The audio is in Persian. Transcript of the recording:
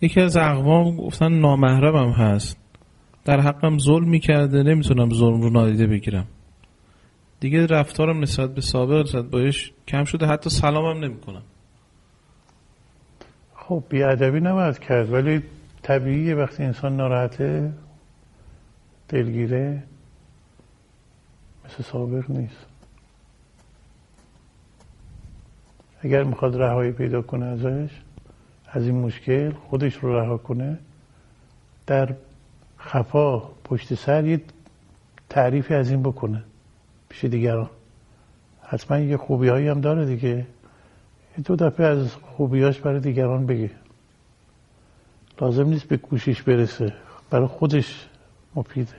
یکی از اقوام گفتن نامحرمم هست. در حقم ظلم می‌کرده نمی‌تونم ظلم رو نادیده بگیرم. دیگه رفتارم نسبت به سابق نسبت بایش کم شده حتی سلامم نمی‌کنم. خب بیادبی نباید کرد ولی طبیعیه وقتی انسان ناراحته دلگیره مثل سابق نیست. اگر می‌خواد رهایی پیدا کنه ازش از این مشکل خودش رو رها کنه. در خفا پشت سر یه تعریفی از این بکنه. پیش دیگران. حتما یه خوبی هایی هم داره دیگه. دو دفعه از خوبیاش برای دیگران بگه. لازم نیست به گوشش برسه. برای خودش مفیده.